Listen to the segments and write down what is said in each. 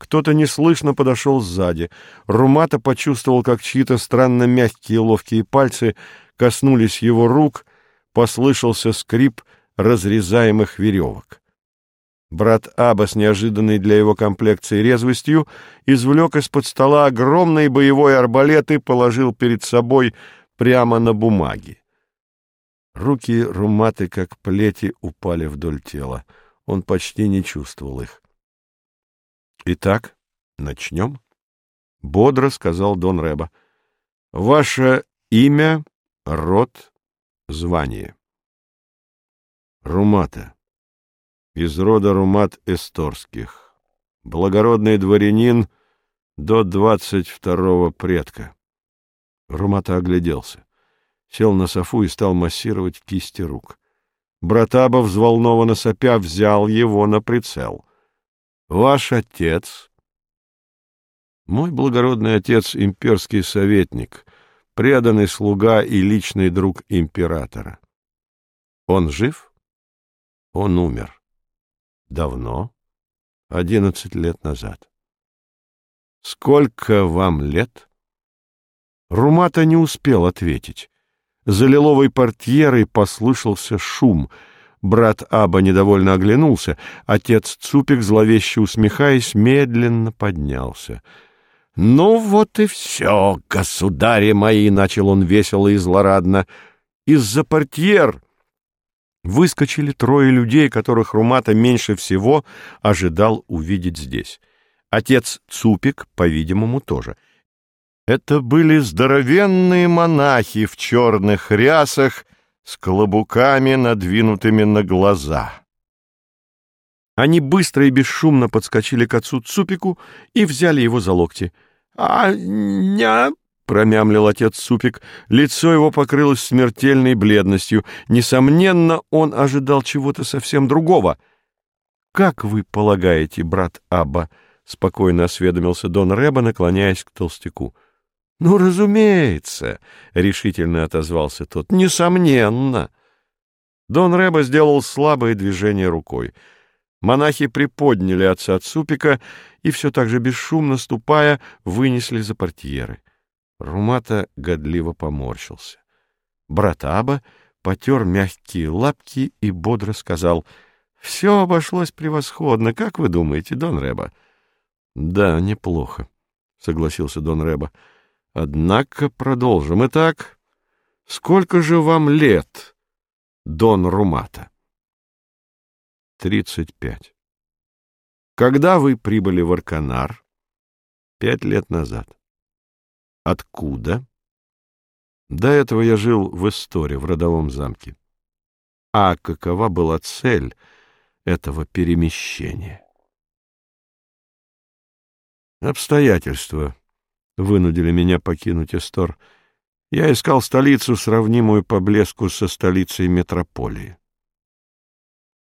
Кто-то неслышно подошел сзади. Румата почувствовал, как чьи-то странно мягкие ловкие пальцы коснулись его рук, послышался скрип разрезаемых веревок. Брат Аба с неожиданной для его комплекции резвостью извлек из-под стола огромный боевой арбалет и положил перед собой прямо на бумаге. Руки Руматы, как плети, упали вдоль тела. Он почти не чувствовал их. «Итак, начнем?» — бодро сказал Дон Рэба. «Ваше имя, род, звание». «Румата. Из рода Румат Эсторских. Благородный дворянин до двадцать второго предка». Румата огляделся, сел на софу и стал массировать кисти рук. Братаба, взволнованно сопя, взял его на прицел — Ваш отец? Мой благородный отец — имперский советник, преданный слуга и личный друг императора. Он жив? Он умер. Давно? Одиннадцать лет назад. Сколько вам лет? Румата не успел ответить. За лиловой портьерой послышался шум — Брат Аба недовольно оглянулся. Отец Цупик, зловеще усмехаясь, медленно поднялся. — Ну вот и все, государи мои! — начал он весело и злорадно. Из-за портьер выскочили трое людей, которых Румата меньше всего ожидал увидеть здесь. Отец Цупик, по-видимому, тоже. Это были здоровенные монахи в черных рясах, с клобуками, надвинутыми на глаза. Они быстро и бесшумно подскочили к отцу Цупику и взяли его за локти. «А, ня!» — промямлил отец Цупик. Лицо его покрылось смертельной бледностью. Несомненно, он ожидал чего-то совсем другого. «Как вы полагаете, брат Абба?» — спокойно осведомился Дон Рэба, наклоняясь к толстяку. — ну, разумеется, решительно отозвался тот. Несомненно. Дон Рэба сделал слабое движение рукой. Монахи приподняли отца Цупика и все так же бесшумно ступая вынесли за портьеры. Румата годливо поморщился. Брат Аба потер мягкие лапки и бодро сказал, «Все обошлось превосходно. Как вы думаете, Дон Рэба?» «Да, неплохо», — согласился Дон Рэба. Однако продолжим. Итак, сколько же вам лет, Дон Румата? Тридцать пять. Когда вы прибыли в Арканар? Пять лет назад. Откуда? До этого я жил в Исторе, в родовом замке. А какова была цель этого перемещения? Обстоятельства вынудили меня покинуть Эстор. Я искал столицу, сравнимую по блеску со столицей метрополии.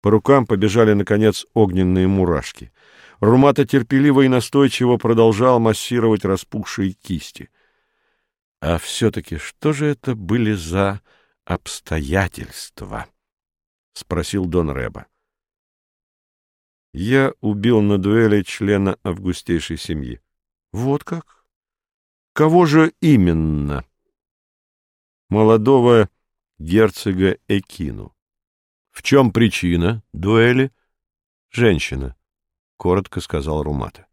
По рукам побежали, наконец, огненные мурашки. Румата терпеливо и настойчиво продолжал массировать распухшие кисти. А все-таки что же это были за обстоятельства? — спросил Дон Рэба. Я убил на дуэли члена августейшей семьи. — Вот как? Кого же именно? Молодого герцога Экину. В чем причина дуэли? Женщина, коротко сказал Румата.